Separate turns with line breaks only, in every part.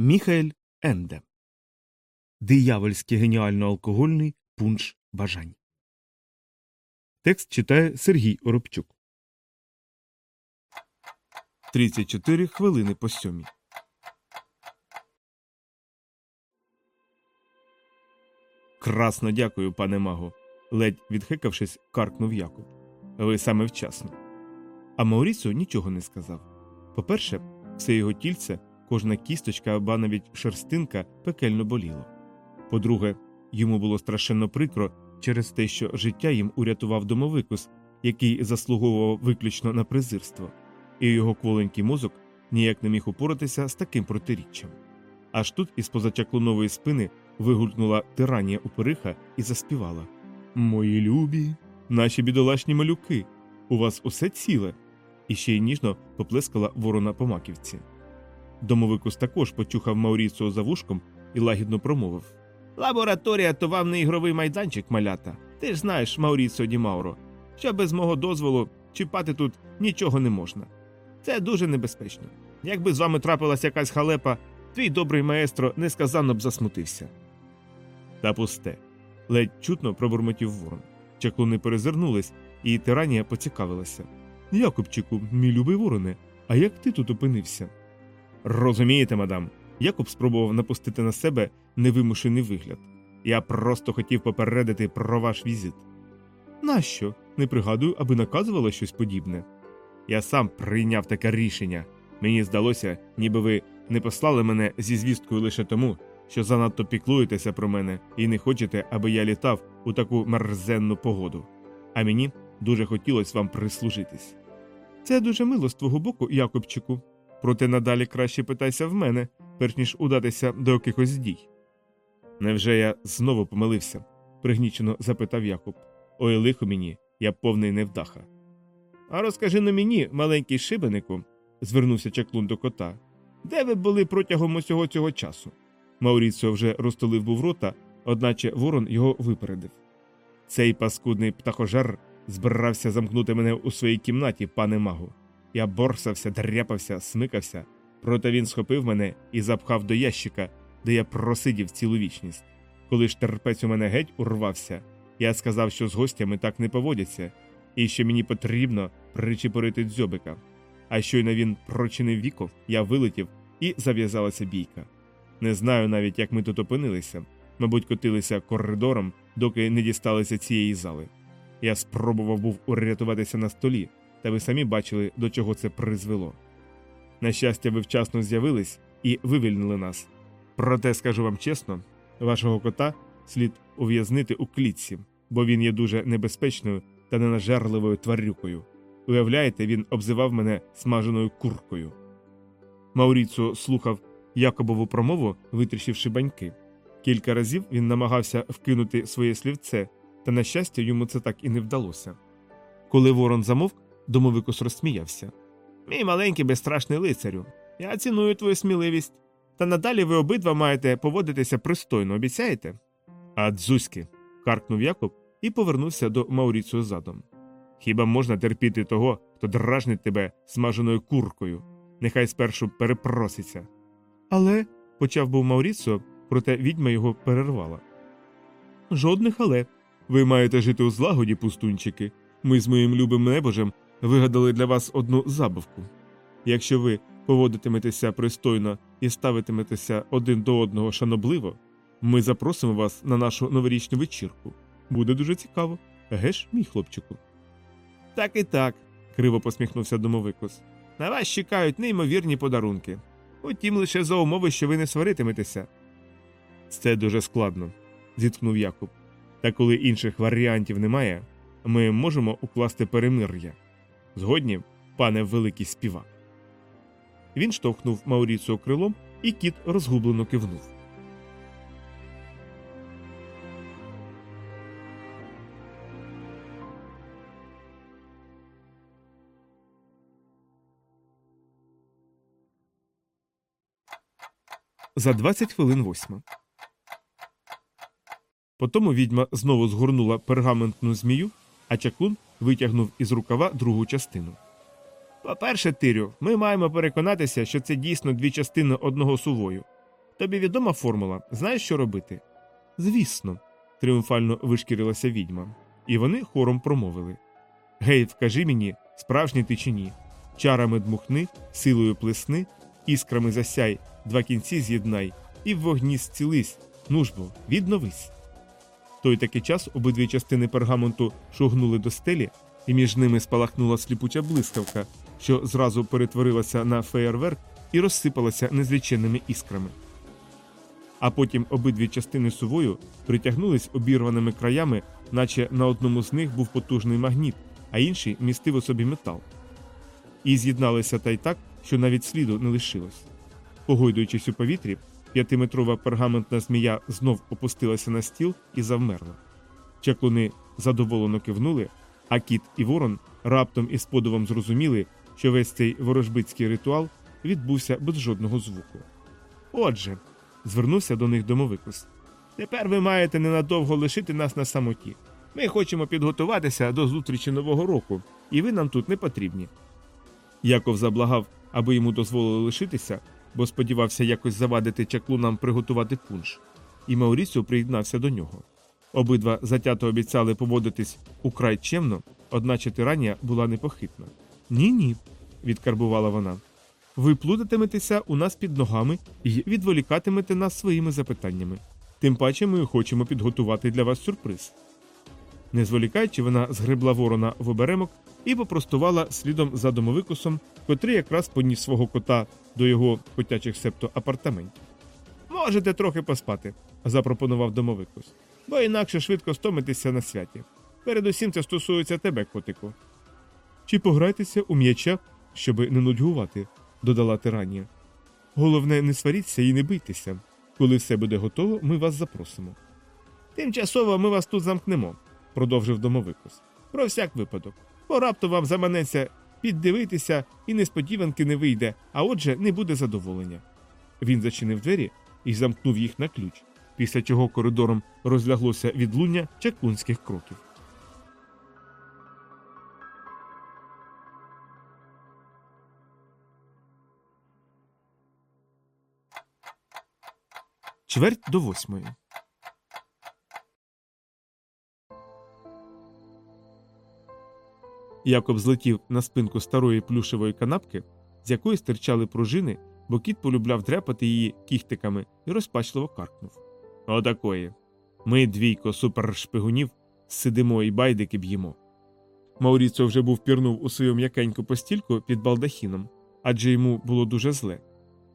Міхаель Енде Диявольський геніально алкогольний пунш бажань. Текст читає Сергій Оробчук. 34 хвилини по сьомій. Красно дякую, пане маго. ледь відхикавшись, каркнув Якуб. Ви саме вчасно. А Маурісо нічого не сказав. По-перше, все його тільце, кожна кісточка або навіть шерстинка пекельно боліло. По-друге, йому було страшенно прикро через те, що життя їм урятував домовикус, який заслуговував виключно на презирство, і його кволенький мозок ніяк не міг упоратися з таким протиріччям. Аж тут із позачаклунової спини вигулькнула тиранія упериха і заспівала Мої любі, наші бідолашні малюки, у вас усе ціле. І ще й ніжно поплескала ворона по маківці. Домовикус також почухав Мауріцо за вушком і лагідно промовив Лабораторія то вам не ігровий майданчик малята. Ти ж знаєш, Мауріцо Ді Мауро, що без мого дозволу чіпати тут нічого не можна. Це дуже небезпечно. Якби з вами трапилась якась халепа, твій добрий маестро несказанно б засмутився. Та пусте. ледь чутно пробурмотів ворон. Чаклуни перезирнулись, і тиранія поцікавилася. Якубчику, мій любий вороне, а як ти тут опинився? Розумієте, мадам, Якуб спробував напустити на себе невимушений вигляд. Я просто хотів попередити про ваш візит. Нащо? Не пригадую, аби наказувало щось подібне. Я сам прийняв таке рішення. Мені здалося, ніби ви не послали мене зі звісткою лише тому, що занадто піклуєтеся про мене і не хочете, аби я літав у таку мерзенну погоду. А мені дуже хотілося вам прислужитись. Це дуже мило з твого боку, Якобчику. Проте надалі краще питайся в мене, перш ніж удатися до якихось дій. Невже я знову помилився? пригнічено запитав Якуб. Ой, лихо мені, я повний невдаха. А розкажи на мені, маленький шибенику, звернувся чаклун до кота. Де ви були протягом усього цього часу? Мауріціо вже розтолив був рота, одначе ворон його випередив. Цей паскудний птахожар збирався замкнути мене у своїй кімнаті, пане магу. Я борсався, дряпався, смикався, проте він схопив мене і запхав до ящика, де я просидів цілу вічність. Коли ж терпець у мене геть урвався, я сказав, що з гостями так не поводяться, і що мені потрібно причепорити дзьобика. А щойно він прочинив віков, я вилетів і зав'язалася бійка. Не знаю навіть, як ми тут опинилися. Мабуть, котилися коридором, доки не дісталися цієї зали. Я спробував був урятуватися на столі, та ви самі бачили, до чого це призвело. На щастя, ви вчасно з'явились і вивільнили нас. Проте, скажу вам чесно, вашого кота слід ув'язнити у клітці, бо він є дуже небезпечною та ненажерливою тварюкою. Уявляєте, він обзивав мене смаженою куркою. Мауріцо слухав Якобову промову, витріщивши баньки. Кілька разів він намагався вкинути своє слівце, та, на щастя, йому це так і не вдалося. Коли ворон замовк, домовикус розсміявся. Мій маленький безстрашний лицарю, я ціную твою сміливість, та надалі ви обидва маєте поводитися пристойно, обіцяєте? А дзузьки. каркнув Якоб і повернувся до Мауріцію задом. Хіба можна терпіти того, хто дражнить тебе смаженою куркою? Нехай спершу перепроситься. Але, почав був Мауріцо, проте відьма його перервала. Жодних але. Ви маєте жити у злагоді, пустунчики. Ми з моїм любим небожем вигадали для вас одну забавку. Якщо ви поводитиметеся пристойно і ставитиметеся один до одного шанобливо, ми запросимо вас на нашу новорічну вечірку. Буде дуже цікаво. Геш, мій хлопчику. Так і так, криво посміхнувся домовикус. На вас чекають неймовірні подарунки. Утім, лише за умови, що ви не сваритиметеся. Це дуже складно, зіткнув Якуб. Та коли інших варіантів немає, ми можемо укласти перемир'я. Згодні, пане великий співак. Він штовхнув Мауріцію крилом, і кіт розгублено кивнув. За 20 хвилин восьма. Потому відьма знову згорнула пергаментну змію, а чаклун витягнув із рукава другу частину. По перше, Тирю, ми маємо переконатися, що це дійсно дві частини одного сувою. Тобі відома формула, знаєш, що робити? Звісно, тріумфально вишкірилася відьма, і вони хором промовили Гей, вкажи мені, справжній ти чи ні. Чарами дмухни, силою плесни, іскрами засяй, два кінці з'єднай, і в вогні зцілись, ну ж бо, відновись. Той такий час обидві частини пергаменту шугнули до стелі, і між ними спалахнула сліпуча блискавка, що зразу перетворилася на феєрверк і розсипалася незліченними іскрами. А потім обидві частини сувою притягнулись обірваними краями, наче на одному з них був потужний магніт, а інший містив у собі метал. І з'єдналися та й так, що навіть сліду не лишилось. Погойдуючись у повітрі, п'ятиметрова пергаментна змія знов опустилася на стіл і завмерла. Чаклуни задоволено кивнули, а кіт і ворон раптом із подивом зрозуміли, що весь цей ворожбицький ритуал відбувся без жодного звуку. Отже, звернувся до них домовикус. Тепер ви маєте ненадовго лишити нас на самоті. Ми хочемо підготуватися до зустрічі Нового року, і ви нам тут не потрібні. Яков заблагав, аби йому дозволили лишитися, бо сподівався якось завадити чаклунам приготувати пунш, і Мауріціо приєднався до нього. Обидва затято обіцяли поводитись украй чемно, одначе тиранія була непохитна. Ні, ні, відкарбувала вона. Ви плутатиметеся у нас під ногами і відволікатимете нас своїми запитаннями. Тим паче ми хочемо підготувати для вас сюрприз. Не зволікаючи, вона згребла ворона в оберемок і попростувала слідом за домовикусом, котрий якраз поніс свого кота до його котячих септо апартаментів. Можете трохи поспати, запропонував домовикус, бо інакше швидко стомитися на святі. Передусім це стосується тебе, котику. Чи пограйтеся у м'яча, щоби не нудьгувати, додала тиранія. Головне, не сваріться і не бийтеся. Коли все буде готово, ми вас запросимо. Тимчасово ми вас тут замкнемо, продовжив домовикус. Про всяк випадок. Бо раптом вам заманеться піддивитися і несподіванки не вийде, а отже, не буде задоволення. Він зачинив двері і замкнув їх на ключ, після чого коридором розляглося відлуння чаклунських кроків. Чверть до восьмої. Якоб злетів на спинку старої плюшевої канапки, з якої стирчали пружини, бо кіт полюбляв дряпати її кіхтиками і розпачливо каркнув. Отакої. Ми, двійко супершпигунів, сидимо і байдики б'ємо. Мауріцо вже був пірнув у свою м'якеньку постільку під балдахіном, адже йому було дуже зле.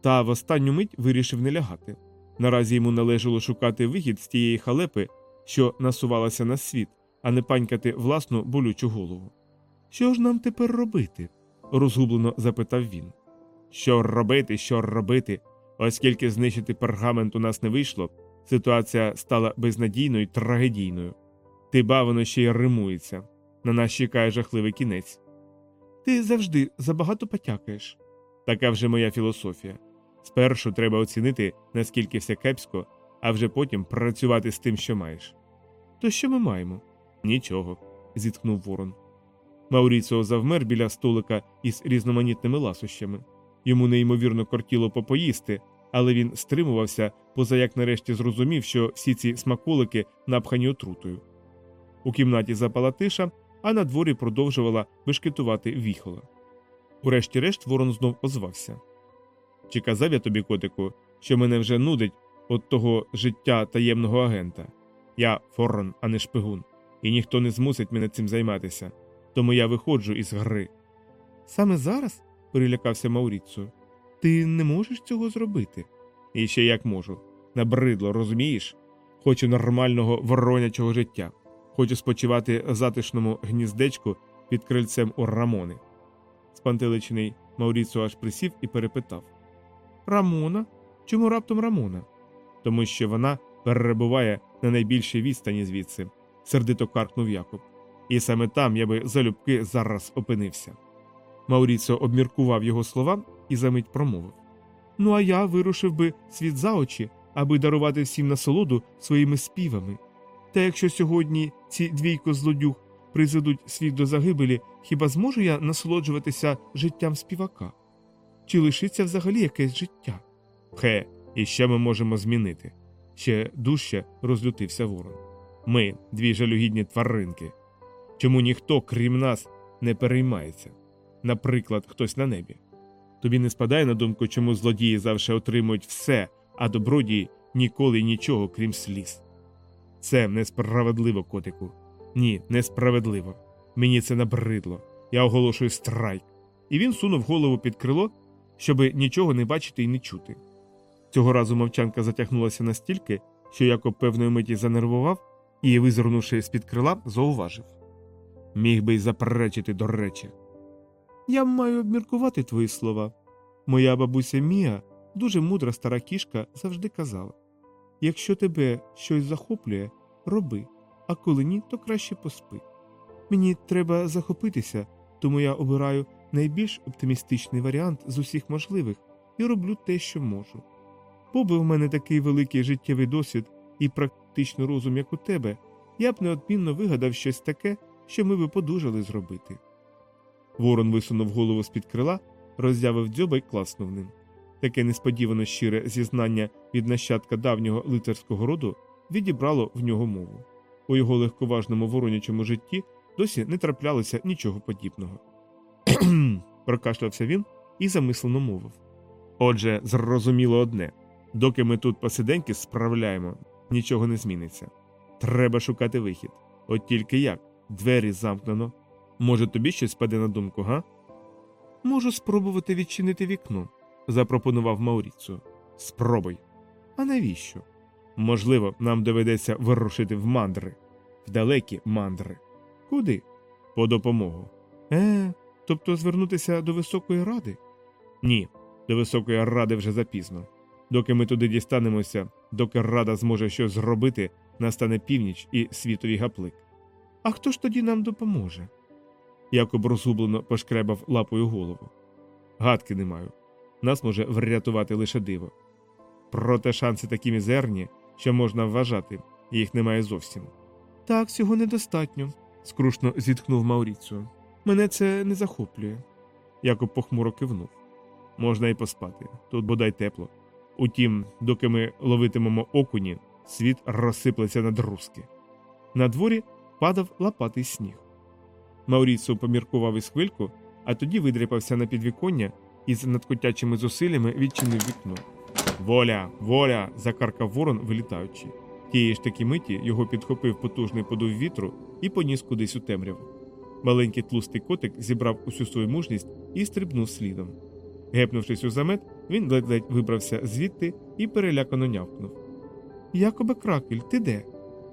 Та в останню мить вирішив не лягати. Наразі йому належало шукати вихід з тієї халепи, що насувалася на світ, а не панькати власну болючу голову. Що ж нам тепер робити? розгублено запитав він. Що робити, що робити? Оскільки знищити пергамент у нас не вийшло, ситуація стала безнадійною трагедійною. Ти воно ще й римується. На нас чекає жахливий кінець. Ти завжди забагато потякаєш. Така вже моя філософія. Спершу треба оцінити, наскільки все кепсько, а вже потім працювати з тим, що маєш. То що ми маємо? Нічого, зітхнув ворон. Мауріціо завмер біля столика із різноманітними ласощами. Йому неймовірно кортіло попоїсти, але він стримувався, поза як нарешті зрозумів, що всі ці смаколики напхані отрутою. У кімнаті запала тиша, а на дворі продовжувала вишкетувати віхола. Урешті-решт ворон знов озвався. Чи казав я тобі, котику, що мене вже нудить от того життя таємного агента? Я форон, а не шпигун, і ніхто не змусить мене цим займатися, тому я виходжу із гри. Саме зараз? перелякався Мауріцу. Ти не можеш цього зробити? І ще як можу. Набридло, розумієш? Хочу нормального воронячого життя. Хочу спочивати в затишному гніздечку під крильцем у Рамони. Спантеличений Мауріцу аж присів і перепитав Рамона? Чому раптом Рамона? Тому що вона перебуває на найбільшій відстані звідси, сердито каркнув Якоб. І саме там я би залюбки зараз опинився. Мауріцо обміркував його слова і за мить промовив Ну, а я вирушив би світ за очі, аби дарувати всім насолоду своїми співами. Та якщо сьогодні ці двійко злодюг призведуть світ до загибелі, хіба зможу я насолоджуватися життям співака? Чи лишиться взагалі якесь життя? Хе, І що ми можемо змінити? Ще дужче розлютився ворон. Ми, дві жалюгідні тваринки. Чому ніхто, крім нас, не переймається? Наприклад, хтось на небі. Тобі не спадає на думку, чому злодії завжди отримують все, а добродії ніколи нічого, крім сліз. Це несправедливо, котику. Ні, несправедливо. Мені це набридло. Я оголошую страйк. І він сунув голову під крило, щоби нічого не бачити і не чути. Цього разу мовчанка затягнулася настільки, що Якоб певної миті занервував і, визирнувши з-під крила, зауважив. Міг би й заперечити до речі. Я маю обміркувати твої слова. Моя бабуся Мія, дуже мудра стара кішка, завжди казала якщо тебе щось захоплює, роби, а коли ні, то краще поспи. Мені треба захопитися, тому я обираю найбільш оптимістичний варіант з усіх можливих і роблю те, що можу. Поби в мене такий великий життєвий досвід і практично розум, як у тебе, я б неодмінно вигадав щось таке, що ми би подужали зробити. Ворон висунув голову з-під крила, роззявив дзьоба й класнув ним. Таке несподівано щире зізнання від нащадка давнього лицарського роду відібрало в нього мову. У його легковажному воронячому житті досі не траплялося нічого подібного. прокашлявся він і замислено мовив. Отже, зрозуміло одне доки ми тут посиденьки справляємо, нічого не зміниться. Треба шукати вихід. От тільки як двері замкнено. Може, тобі щось спаде на думку, га? Можу спробувати відчинити вікно, запропонував Мауріцу. Спробуй. А навіщо? Можливо, нам доведеться вирушити в мандри, в далекі мандри. Куди? По допомогу. Е, тобто звернутися до Високої Ради? Ні, до Високої Ради вже запізно. Доки ми туди дістанемося, доки Рада зможе щось зробити, настане північ і світовий гаплик. А хто ж тоді нам допоможе? Якоб розгублено пошкребав лапою голову. Гадки не маю. Нас може врятувати лише диво. Проте шанси такі мізерні, що можна вважати, їх немає зовсім. Так, цього недостатньо, скрушно зітхнув Мауріцю. Мене це не захоплює. Якоб похмуро кивнув. Можна і поспати, тут бодай тепло. Утім, доки ми ловитимемо окуні, світ розсиплеться на друзки. На дворі падав лопатий сніг. Мауріцо поміркував із хвильку, а тоді видряпався на підвіконня і з надкотячими зусиллями відчинив вікно. Воля, воля. закаркав ворон, вилітаючи. Тієї ж таки миті його підхопив потужний подув вітру і поніс кудись у темряву. Маленький тлустий котик зібрав усю свою мужність і стрибнув слідом. Гепнувшись у замет, він ледь-ледь вибрався звідти і перелякано нявкнув. Якобе кракель, ти де?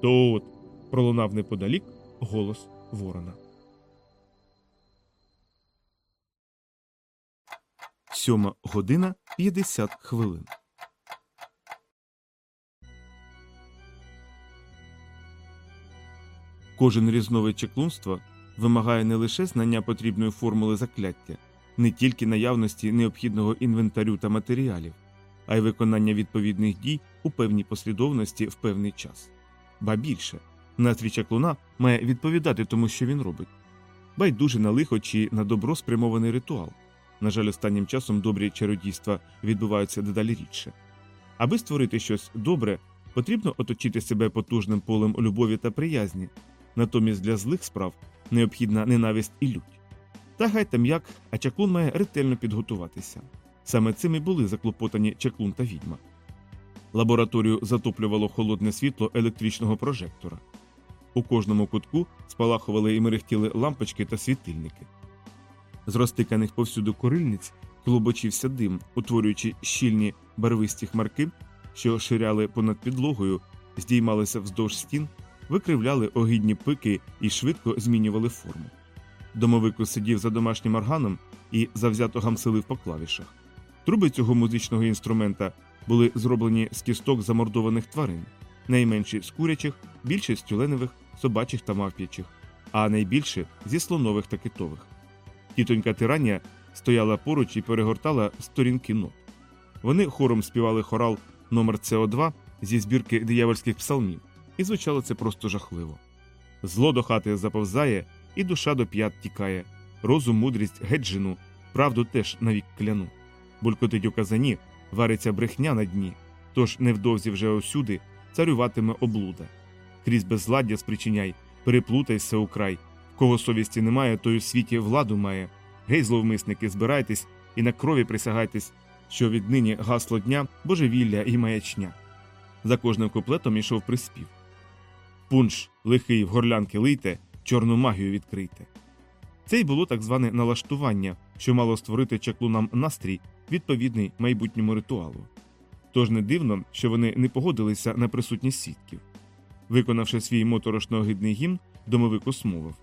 Тут. Пролунав неподалік голос ворона. Сьома година 50 хвилин. Кожен різновид чеклунства вимагає не лише знання потрібної формули закляття, не тільки наявності необхідного інвентарю та матеріалів, а й виконання відповідних дій у певній послідовності в певний час. Ба більше, настрій чаклуна має відповідати тому, що він робить. Байдуже на лихо чи на добро спрямований ритуал. На жаль, останнім часом добрі чародійства відбуваються дедалі рідше. Аби створити щось добре, потрібно оточити себе потужним полем любові та приязні, натомість для злих справ необхідна ненависть і лють. Та хай там як, а чаклун має ретельно підготуватися. Саме цим і були заклопотані чаклун та відьма. Лабораторію затоплювало холодне світло електричного прожектора. У кожному кутку спалахували і мерехтіли лампочки та світильники. З розтиканих повсюду корильниць клубочився дим, утворюючи щільні барвисті хмарки, що ширяли понад підлогою, здіймалися вздовж стін, викривляли огідні пики і швидко змінювали форму. Домовику сидів за домашнім органом і завзято гамселив по клавішах. Труби цього музичного інструмента були зроблені з кісток замордованих тварин, найменші з курячих, більше з тюленевих, собачих та мавп'ячих, а найбільше зі слонових та китових. Тітонька тирання стояла поруч і перегортала сторінки нот. Вони хором співали хорал номер СО2 зі збірки диявольських псалмів, і звучало це просто жахливо. Зло до хати заповзає, і душа до п'ят тікає, розум, мудрість, геть жену, правду теж навік кляну. Булькотить у казані, вариться брехня на дні, Тож невдовзі вже усюди царюватиме облуда. Крізь безладдя спричиняй, переплутайся у край. Кого совісті немає, той у світі владу має. Гей, зловмисники, збирайтесь і на крові присягайтесь, що віднині гасло дня, божевілля і маячня. За кожним куплетом ішов приспів. Пунш, лихий в горлянки лийте, чорну магію відкрийте. Це й було так зване налаштування, що мало створити чаклунам настрій, відповідний майбутньому ритуалу. Тож не дивно, що вони не погодилися на присутність свідків. Виконавши свій моторошно огидний гімн, домовик усмовив.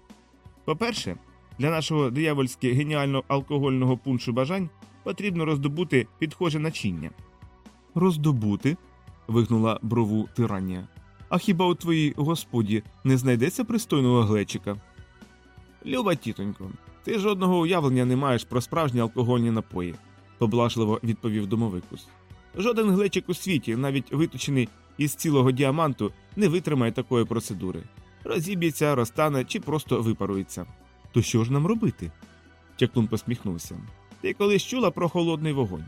По-перше, для нашого диявольськи геніально алкогольного пуншу бажань потрібно роздобути підхоже начиння. Роздобути? вигнула брову тиранія. А хіба у твоїй господі не знайдеться пристойного глечика? Люба тітонько, ти жодного уявлення не маєш про справжні алкогольні напої, поблажливо відповів домовикус. Жоден глечик у світі, навіть виточений із цілого діаманту, не витримає такої процедури. Розіб'ється, розтане чи просто випарується. То що ж нам робити? Чаклун посміхнувся. Ти колись чула про холодний вогонь?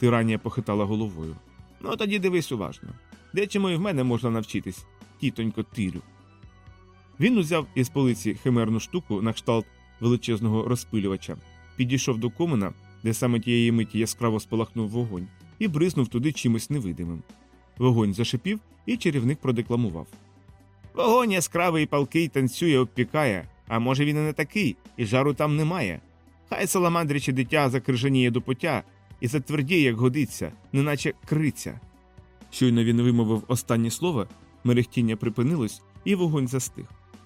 Тиранія похитала головою. Ну тоді дивись уважно. Дечому і в мене можна навчитись, тітонько тирю. Він узяв із полиці химерну штуку на кшталт величезного розпилювача, підійшов до комина, де саме тієї миті яскраво спалахнув вогонь, і бризнув туди чимось невидимим. Вогонь зашипів, і чарівник продекламував. Вогонь яскравий палкий танцює, обпікає, а може він і не такий, і жару там немає. Хай саламандриче дитя закрижаніє до пуття і затвердіє, як годиться, неначе криця. Щойно він вимовив останнє слово, мерехтіння припинилось, і вогонь застиг.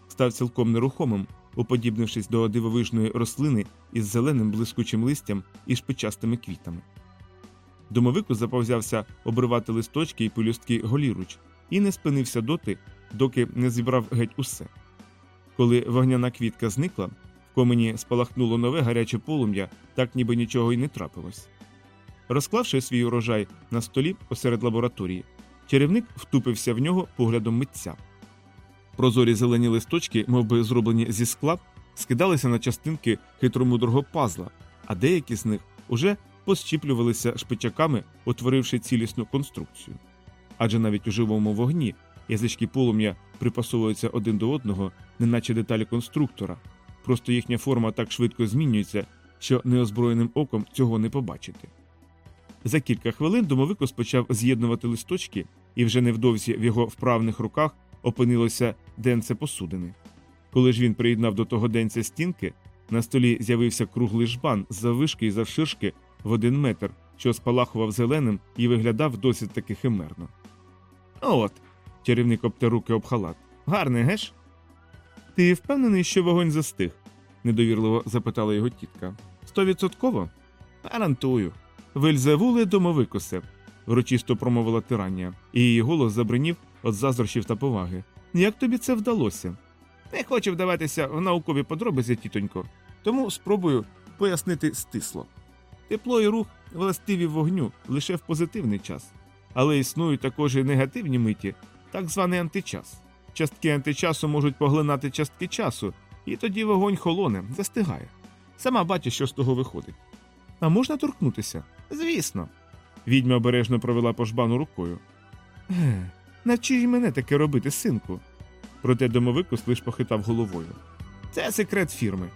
Став цілком нерухомим, уподібнившись до дивовижної рослини із зеленим блискучим листям і шпичастими квітами. Домовику заповзявся обривати листочки і пелюстки голіруч і не спинився доти, доки не зібрав геть усе. Коли вогняна квітка зникла, в комені спалахнуло нове гаряче полум'я, так ніби нічого й не трапилось. Розклавши свій урожай на столі посеред лабораторії, чарівник втупився в нього поглядом митця. Прозорі зелені листочки, мов би зроблені зі скла, скидалися на частинки хитромудрого пазла, а деякі з них уже пощіплювалися шпичаками, утворивши цілісну конструкцію. Адже навіть у живому вогні язички полум'я припасовуються один до одного, неначе деталі конструктора, просто їхня форма так швидко змінюється, що неозброєним оком цього не побачити. За кілька хвилин домовик почав з'єднувати листочки, і вже невдовзі в його вправних руках опинилося денце посудини. Коли ж він приєднав до того денця стінки, на столі з'явився круглий жбан з заввишки і завширшки в один метр, що спалахував зеленим і виглядав досить таки химерно. От. чарівник обте руки об халат. Гарний, геш? Ти впевнений, що вогонь застиг? недовірливо запитала його тітка. Стовідсотково? Гарантую. Вельзевуле домовикусе, врочисто промовила тирання, і її голос забринів від заздрощів та поваги. Як тобі це вдалося? Не хочу вдаватися в наукові подробиці, тітонько, тому спробую пояснити стисло. Тепло і рух властиві вогню лише в позитивний час, але існують також і негативні миті, так званий античас. Частки античасу можуть поглинати частки часу, і тоді вогонь холоне, застигає. Сама бачиш, що з того виходить. А можна торкнутися? Звісно. Відьма обережно провела по жбану рукою. Е, навчи мене таке робити, синку. Проте домовикус лиш похитав головою. Це секрет фірми.